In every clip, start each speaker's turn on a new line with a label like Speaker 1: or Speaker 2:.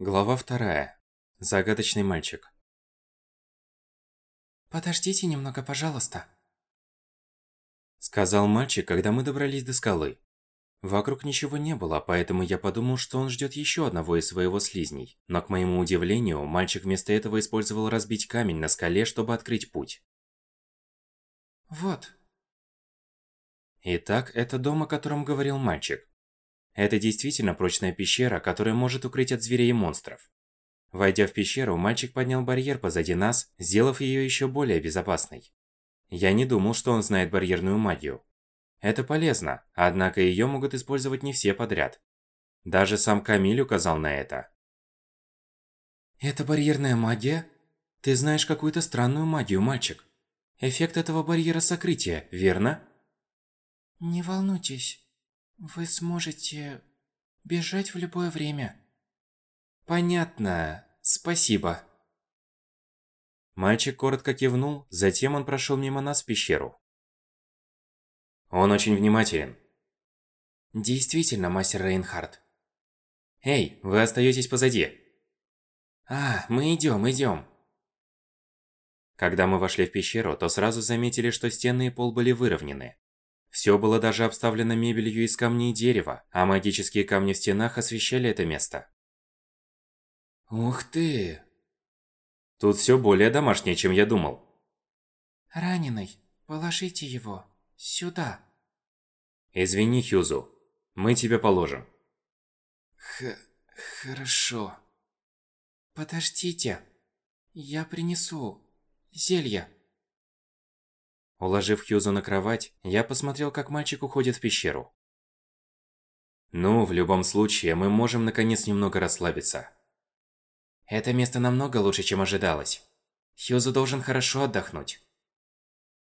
Speaker 1: Глава вторая. Загадочный мальчик.
Speaker 2: «Подождите немного, пожалуйста»,
Speaker 1: Сказал мальчик, когда мы добрались до скалы. Вокруг ничего не было, поэтому я подумал, что он ждет еще одного из своего слизней. Но к моему удивлению, мальчик вместо этого использовал разбить камень на скале, чтобы открыть путь.
Speaker 2: «Вот».
Speaker 1: Итак, это дом, о котором говорил мальчик. Это действительно прочная пещера, которая может укрыть от зверей и монстров. Войдя в пещеру, мальчик поднял барьер позади нас, сделав ее еще более безопасной. Я не думал, что он знает барьерную магию. Это полезно, однако ее могут использовать не все подряд. Даже сам Камиль указал на это.
Speaker 2: «Это барьерная магия? Ты знаешь какую-то странную магию, мальчик. Эффект этого барьера сокрытия, верно?» «Не волнуйтесь. Вы сможете бежать в любое время».
Speaker 1: «Понятно. Спасибо». Мальчик коротко кивнул, затем он прошел мимо нас в пещеру. Он очень внимателен.
Speaker 2: Действительно, мастер Рейнхард.
Speaker 1: Эй, вы остаетесь позади.
Speaker 2: А, мы идем, идем.
Speaker 1: Когда мы вошли в пещеру, то сразу заметили, что стены и пол были выровнены. Все было даже обставлено мебелью из камней и дерева, а магические камни в стенах освещали это место.
Speaker 2: Ух ты!
Speaker 1: Тут все более домашнее, чем я думал.
Speaker 2: Раненый, положите его сюда.
Speaker 1: Извини, Хьюзу. Мы тебя положим.
Speaker 2: Х... хорошо. Подождите. Я принесу зелье.
Speaker 1: Уложив Хьюзу на кровать, я посмотрел, как мальчик уходит в пещеру. Ну, в любом случае, мы можем наконец немного расслабиться.
Speaker 2: Это место намного лучше, чем ожидалось. Хьюзу должен хорошо отдохнуть.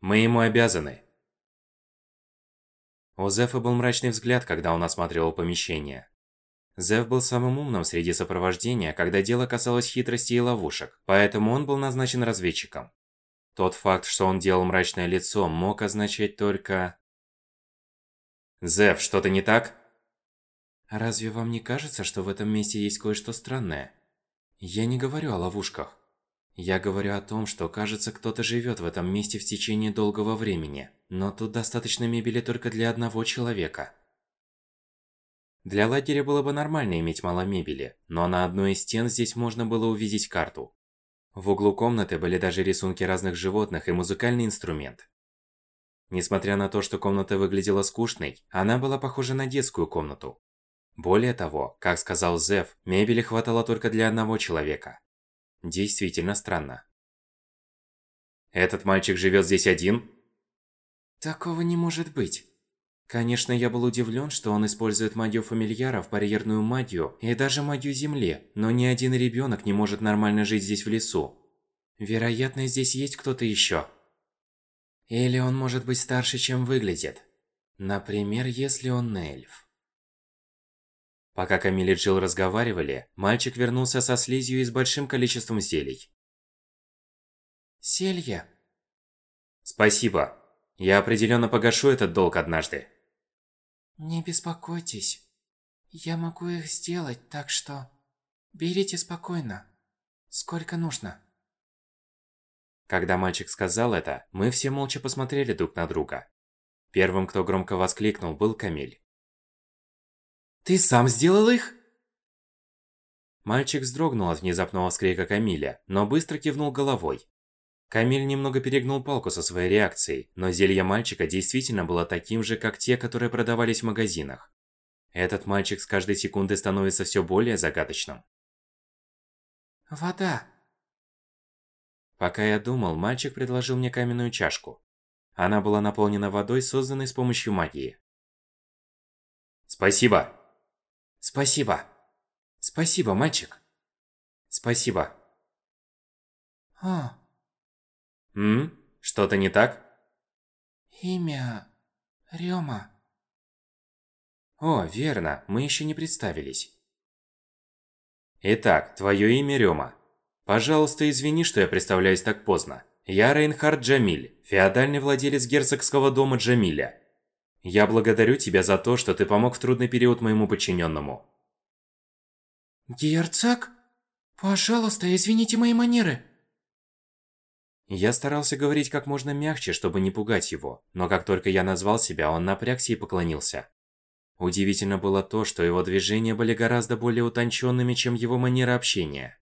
Speaker 1: Мы ему обязаны. У Зефа был мрачный взгляд, когда он осматривал помещение. Зеф был самым умным среди сопровождения, когда дело касалось хитрости и ловушек, поэтому он был назначен разведчиком. Тот факт, что он делал мрачное лицо, мог означать только... Зеф, что-то не так?
Speaker 2: Разве вам не кажется, что в этом месте есть кое-что странное? Я не говорю о ловушках. Я говорю о том, что кажется, кто-то живет в этом месте в течение долгого времени, но тут достаточно мебели только для одного человека.
Speaker 1: Для лагеря было бы нормально иметь мало мебели, но на одной из стен здесь можно было увидеть карту. В углу комнаты были даже рисунки разных животных и музыкальный инструмент. Несмотря на то, что комната выглядела скучной, она была похожа на детскую комнату. Более того, как сказал Зев, мебели хватало только для одного человека. Действительно странно. Этот мальчик живет здесь один?
Speaker 2: Такого не может быть. Конечно, я был удивлен, что он использует магию фамильяров, барьерную магию и даже магию земли, но ни один ребенок не может нормально жить здесь в лесу. Вероятно, здесь есть кто-то еще. Или он может быть старше, чем выглядит. Например, если он эльф.
Speaker 1: Пока Камиль и Джилл разговаривали, мальчик вернулся со слизью и с большим количеством зелий.
Speaker 2: Зелье.
Speaker 1: Спасибо. Я определенно погашу этот долг однажды.
Speaker 2: Не беспокойтесь. Я могу их сделать, так что... Берите спокойно. Сколько нужно.
Speaker 1: Когда мальчик сказал это, мы все молча посмотрели друг на друга. Первым, кто громко воскликнул, был Камиль.
Speaker 2: Ты сам сделал их?
Speaker 1: Мальчик вздрогнул от внезапного вскрика Камиля, но быстро кивнул головой. Камиль немного перегнул палку со своей реакцией, но зелье мальчика действительно было таким же, как те, которые продавались в магазинах. Этот мальчик с каждой секундой становится все более загадочным.
Speaker 2: Вода.
Speaker 1: Пока я думал, мальчик предложил мне каменную чашку. Она была наполнена водой, созданной с помощью магии. Спасибо.
Speaker 2: Спасибо. Спасибо, мальчик.
Speaker 1: Спасибо.
Speaker 2: А.
Speaker 1: М? Что-то не так?
Speaker 2: Имя... Рёма.
Speaker 1: О, верно, мы еще не представились. Итак, твое имя Рёма. Пожалуйста, извини, что я представляюсь так поздно. Я Рейнхард Джамиль, феодальный владелец герцогского дома Джамиля. Я благодарю тебя за то, что ты помог в трудный период моему подчиненному.
Speaker 2: Герцог? Пожалуйста, извините мои манеры.
Speaker 1: Я старался говорить как можно мягче, чтобы не пугать его, но как только я назвал себя, он напрягся и поклонился. Удивительно было то, что его движения были гораздо более утонченными, чем его манера общения.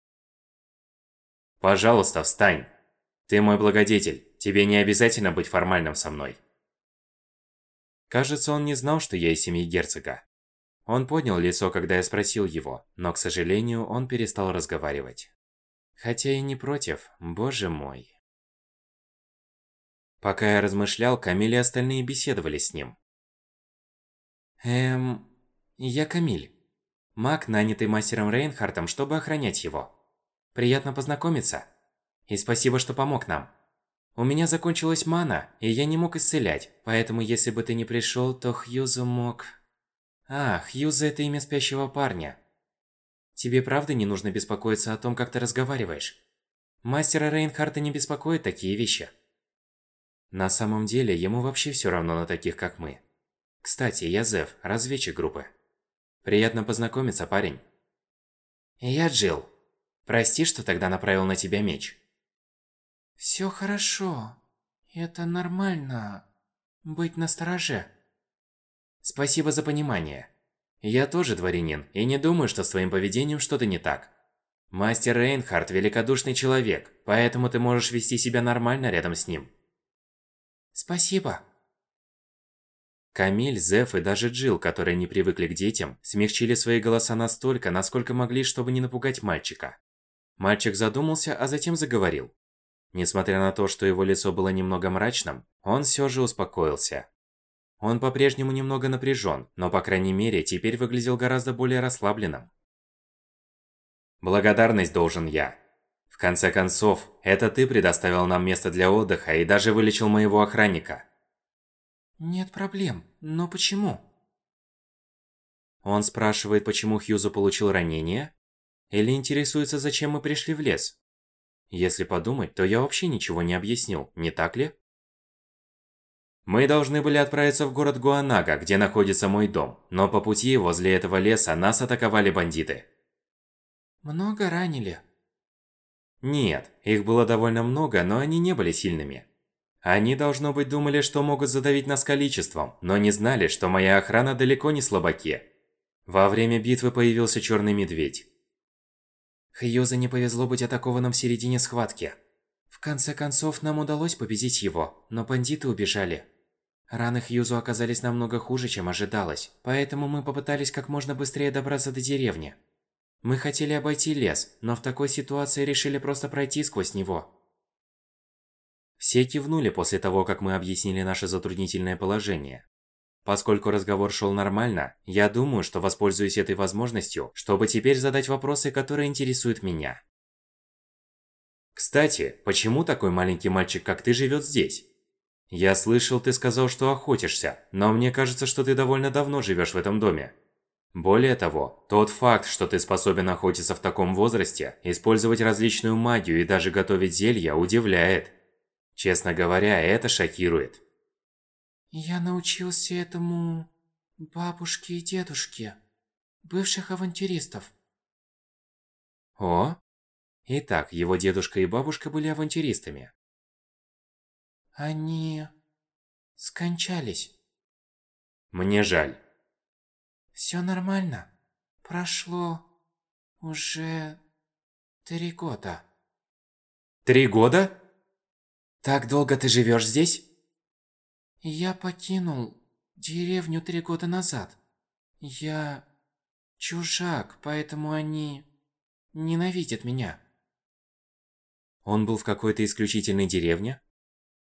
Speaker 1: «Пожалуйста, встань! Ты мой благодетель, тебе не обязательно быть формальным со мной». Кажется, он не знал, что я из семьи герцога. Он поднял лицо, когда я спросил его, но, к сожалению, он перестал разговаривать. Хотя и не против, боже мой. Пока я размышлял, Камиль и остальные беседовали с ним. Эм... Я Камиль. Маг, нанятый мастером Рейнхартом, чтобы охранять его. Приятно познакомиться. И спасибо, что помог нам. У меня закончилась мана, и я не мог исцелять, поэтому если бы ты не пришел, то Хьюзу мог... А, Хьюза это имя спящего парня. Тебе правда не нужно беспокоиться о том, как ты разговариваешь? Мастера Рейнхарта не беспокоят такие вещи. На самом деле, ему вообще все равно на таких, как мы. Кстати, я Зев, разведчик группы. Приятно познакомиться, парень. Я Джилл. Прости, что тогда направил на тебя меч.
Speaker 2: Все хорошо. Это нормально. Быть настороже.
Speaker 1: Спасибо за понимание. Я тоже дворянин, и не думаю, что с твоим поведением что-то не так. Мастер Рейнхард – великодушный человек, поэтому ты можешь вести себя нормально рядом с ним.
Speaker 2: Спасибо.
Speaker 1: Камиль, Зеф и даже Джил, которые не привыкли к детям, смягчили свои голоса настолько, насколько могли, чтобы не напугать мальчика. Мальчик задумался, а затем заговорил. Несмотря на то, что его лицо было немного мрачным, он все же успокоился. Он по-прежнему немного напряжен, но по крайней мере теперь выглядел гораздо более расслабленным. Благодарность должен я. В конце концов, это ты предоставил нам место для отдыха и даже вылечил моего охранника.
Speaker 2: Нет проблем, но почему?
Speaker 1: Он спрашивает, почему Хьюзу получил ранение? Или интересуется, зачем мы пришли в лес? Если подумать, то я вообще ничего не объяснил, не так ли? Мы должны были отправиться в город Гуанага, где находится мой дом, но по пути возле этого леса нас атаковали бандиты.
Speaker 2: Много ранили?
Speaker 1: Нет, их было довольно много, но они не были сильными. Они, должно быть, думали, что могут задавить нас количеством, но не знали, что моя охрана далеко не слабаки. Во время битвы появился Черный Медведь.
Speaker 2: Хьюза не повезло быть атакованным в середине схватки. В конце концов, нам удалось победить его, но бандиты убежали. Раны Хьюзу оказались намного хуже, чем ожидалось, поэтому мы попытались как можно быстрее добраться до деревни. Мы хотели обойти лес, но в такой ситуации решили просто пройти сквозь него.
Speaker 1: Все кивнули после того, как мы объяснили наше затруднительное положение. Поскольку разговор шел нормально, я думаю, что воспользуюсь этой возможностью, чтобы теперь задать вопросы, которые интересуют меня. Кстати, почему такой маленький мальчик, как ты, живет здесь? Я слышал, ты сказал, что охотишься, но мне кажется, что ты довольно давно живешь в этом доме. Более того, тот факт, что ты способен охотиться в таком возрасте, использовать различную магию и даже готовить зелья, удивляет. Честно говоря, это шокирует.
Speaker 2: Я научился этому... бабушке и дедушке. Бывших авантюристов.
Speaker 1: О? Итак, его дедушка и бабушка были авантюристами.
Speaker 2: Они... скончались.
Speaker 1: Мне жаль.
Speaker 2: Все нормально. Прошло уже три года.
Speaker 1: Три года? Так долго ты живешь здесь?
Speaker 2: Я покинул деревню три года назад. Я чужак, поэтому они ненавидят меня.
Speaker 1: Он был в какой-то исключительной деревне?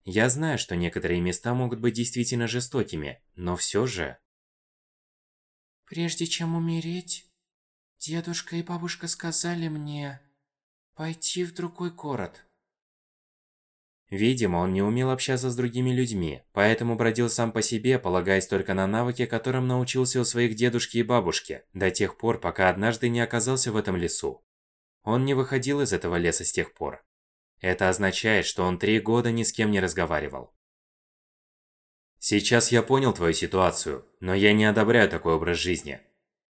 Speaker 1: Я знаю, что некоторые места могут быть действительно жестокими, но все же...
Speaker 2: Прежде чем умереть, дедушка и бабушка сказали мне пойти в другой город.
Speaker 1: Видимо, он не умел общаться с другими людьми, поэтому бродил сам по себе, полагаясь только на навыки, которым научился у своих дедушки и бабушки, до тех пор, пока однажды не оказался в этом лесу. Он не выходил из этого леса с тех пор. Это означает, что он три года ни с кем не разговаривал. Сейчас я понял твою ситуацию, но я не одобряю такой образ жизни.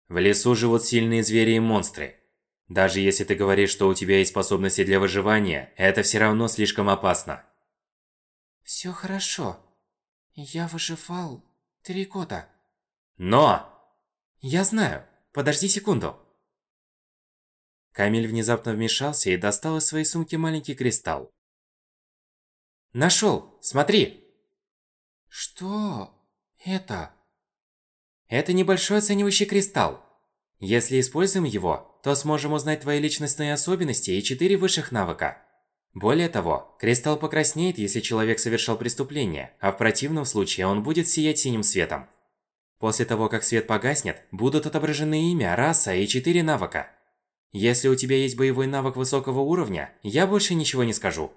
Speaker 1: В лесу живут сильные звери и монстры. Даже если ты говоришь, что у тебя есть способности для выживания, это все равно слишком опасно.
Speaker 2: Все хорошо. Я выживал три года.
Speaker 1: Но!
Speaker 2: Я знаю. Подожди секунду.
Speaker 1: Камиль внезапно вмешался и достал из своей сумки маленький кристалл.
Speaker 2: Нашел! Смотри! Что это?
Speaker 1: Это небольшой оценивающий кристалл. Если используем его, то сможем узнать твои личностные особенности и четыре высших навыка. Более того, кристалл покраснеет, если человек совершал преступление, а в противном случае он будет сиять синим светом. После того, как свет погаснет, будут отображены имя, раса и четыре навыка. Если у тебя есть боевой навык высокого уровня, я больше ничего не скажу.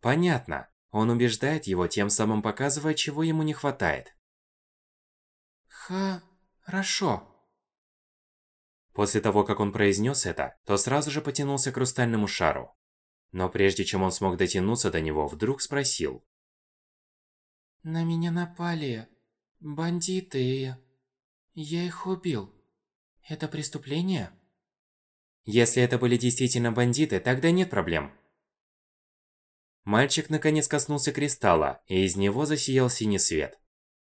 Speaker 1: Понятно. Он убеждает его, тем самым показывая, чего ему не хватает.
Speaker 2: Хорошо.
Speaker 1: После того, как он произнес это, то сразу же потянулся к хрустальному шару. Но прежде чем он смог дотянуться до него, вдруг спросил.
Speaker 2: На меня напали бандиты. Я их убил. Это преступление?
Speaker 1: Если это были действительно бандиты, тогда нет проблем. Мальчик наконец коснулся кристалла, и из него засиял синий свет.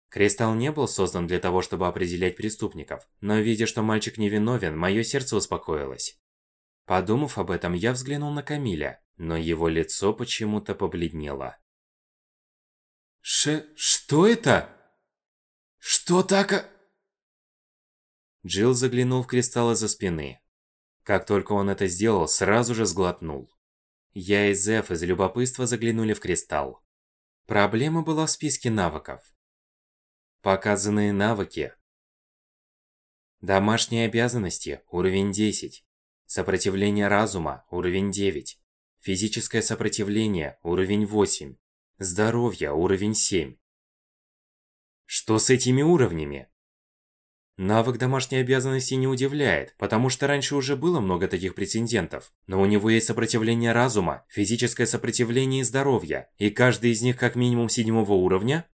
Speaker 1: Кристалл не был создан для того, чтобы определять преступников, но видя, что мальчик невиновен, мое сердце успокоилось. Подумав об этом, я взглянул на Камиля, но его лицо почему-то побледнело.
Speaker 2: Ш... что это? Что так...
Speaker 1: Джилл заглянул в кристаллы за спины. Как только он это сделал, сразу же сглотнул. Я и Зеф из любопытства заглянули в кристалл. Проблема была в списке навыков. Показанные навыки. Домашние обязанности – уровень 10. Сопротивление разума – уровень 9. Физическое сопротивление – уровень 8. Здоровье – уровень 7. Что с этими уровнями? Навык домашней обязанности не удивляет, потому что раньше уже было много таких претендентов. Но у него есть сопротивление разума, физическое сопротивление и здоровье, и каждый из них как минимум седьмого уровня?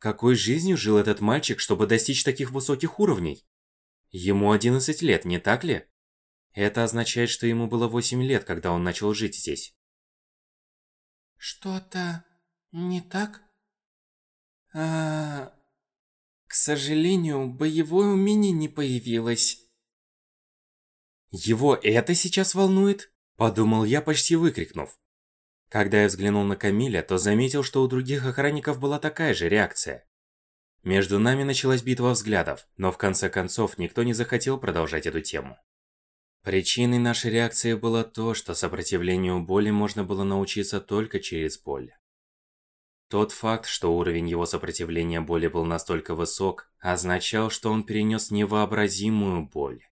Speaker 1: Какой жизнью жил этот мальчик, чтобы достичь таких высоких уровней? Ему 11 лет, не так ли? Это означает, что ему было 8 лет, когда он начал жить здесь.
Speaker 2: Что-то не так? А, к сожалению, боевое умение не появилось.
Speaker 1: Его это сейчас волнует? Подумал я, почти выкрикнув. Когда я взглянул на Камиля, то заметил, что у других охранников была такая же реакция. Между нами началась битва взглядов, но в конце концов никто не захотел продолжать эту тему. Причиной нашей реакции было то, что сопротивлению боли можно было научиться только через боль. Тот факт, что уровень его сопротивления боли был настолько высок, означал, что он перенес невообразимую боль.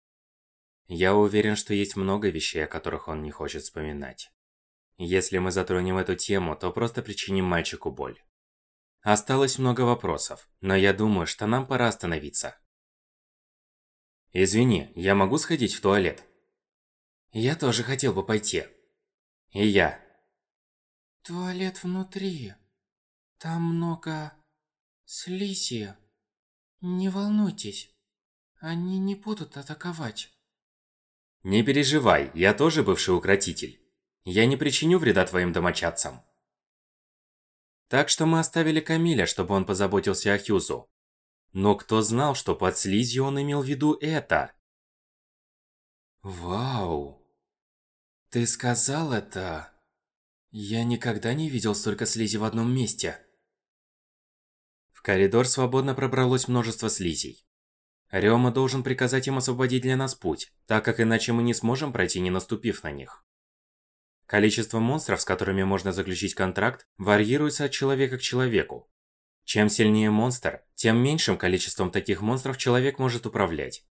Speaker 1: Я уверен, что есть много вещей, о которых он не хочет вспоминать. Если мы затронем эту тему, то просто причиним мальчику боль. Осталось много вопросов, но я думаю, что нам пора остановиться. Извини, я могу сходить в туалет?
Speaker 2: Я тоже хотел бы пойти.
Speaker 1: И я.
Speaker 2: Туалет внутри. Там много... слизи. Не волнуйтесь. Они не будут атаковать.
Speaker 1: Не переживай, я тоже бывший укротитель. Я не причиню вреда твоим домочадцам. Так что мы оставили Камиля, чтобы он позаботился о Хьюзу. Но кто знал, что под слизью он имел в виду это?
Speaker 2: Вау. Ты сказал это... Я никогда не видел столько слизи в одном месте.
Speaker 1: Коридор свободно пробралось множество слизей. Рёма должен приказать им освободить для нас путь, так как иначе мы не сможем пройти, не наступив на них. Количество монстров, с которыми можно заключить контракт, варьируется от человека к человеку. Чем сильнее монстр, тем меньшим количеством таких монстров человек может управлять.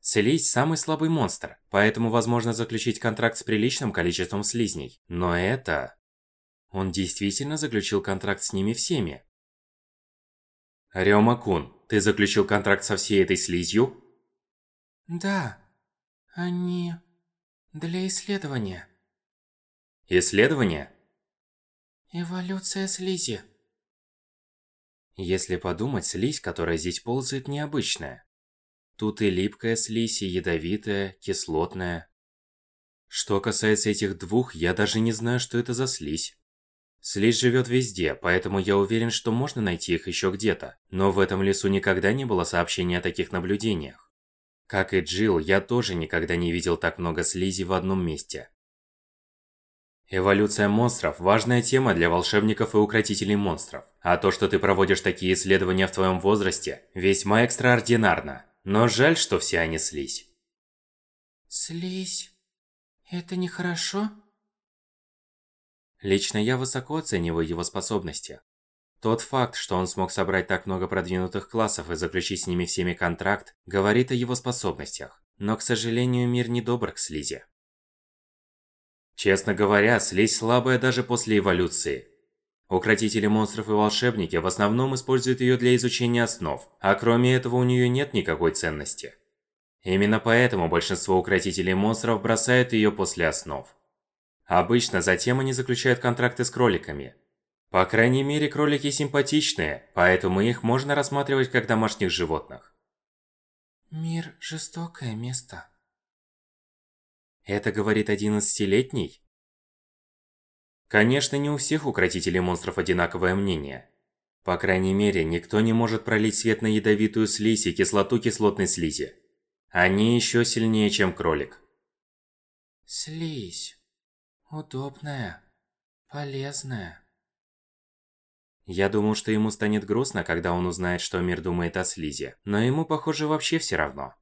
Speaker 1: Слизь – самый слабый монстр, поэтому возможно заключить контракт с приличным количеством слизней. Но это... Он действительно заключил контракт с ними всеми. Рёма-кун, ты заключил контракт со всей этой слизью?
Speaker 2: Да. Они... для исследования.
Speaker 1: Исследование?
Speaker 2: Эволюция слизи.
Speaker 1: Если подумать, слизь, которая здесь ползает, необычная. Тут и липкая слизь, и ядовитая, кислотная. Что касается этих двух, я даже не знаю, что это за слизь. Слизь живет везде, поэтому я уверен, что можно найти их еще где-то. Но в этом лесу никогда не было сообщений о таких наблюдениях. Как и Джилл, я тоже никогда не видел так много слизи в одном месте. Эволюция монстров – важная тема для волшебников и укротителей монстров. А то, что ты проводишь такие исследования в твоем возрасте, весьма экстраординарно. Но жаль, что все они слизь.
Speaker 2: Слизь? Это нехорошо?
Speaker 1: Лично я высоко оцениваю его способности. Тот факт, что он смог собрать так много продвинутых классов и заключить с ними всеми контракт, говорит о его способностях. Но, к сожалению, мир не добр к слизи. Честно говоря, слизь слабая даже после эволюции. Укротители монстров и волшебники в основном используют ее для изучения основ, а кроме этого у нее нет никакой ценности. Именно поэтому большинство укротителей монстров бросают ее после основ. Обычно затем они заключают контракты с кроликами. По крайней мере, кролики симпатичные, поэтому их можно рассматривать как домашних животных.
Speaker 2: Мир – жестокое место.
Speaker 1: Это говорит одиннадцатилетний? Конечно, не у всех укротителей монстров одинаковое мнение. По крайней мере, никто не может пролить свет на ядовитую слизь и кислоту кислотной слизи. Они еще сильнее, чем кролик.
Speaker 2: Слизь. Удобная. Полезная.
Speaker 1: Я думал, что ему станет грустно, когда он узнает, что мир думает о слизи. Но ему, похоже, вообще все равно.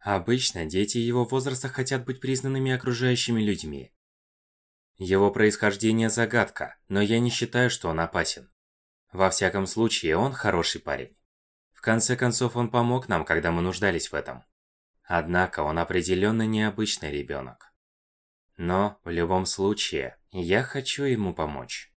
Speaker 1: Обычно дети его возраста хотят быть признанными окружающими людьми. Его происхождение загадка, но я не считаю, что он опасен. Во всяком случае, он хороший парень. В конце концов, он помог нам, когда мы нуждались в этом. Однако, он определенно необычный ребенок. Но, в любом случае, я хочу ему помочь.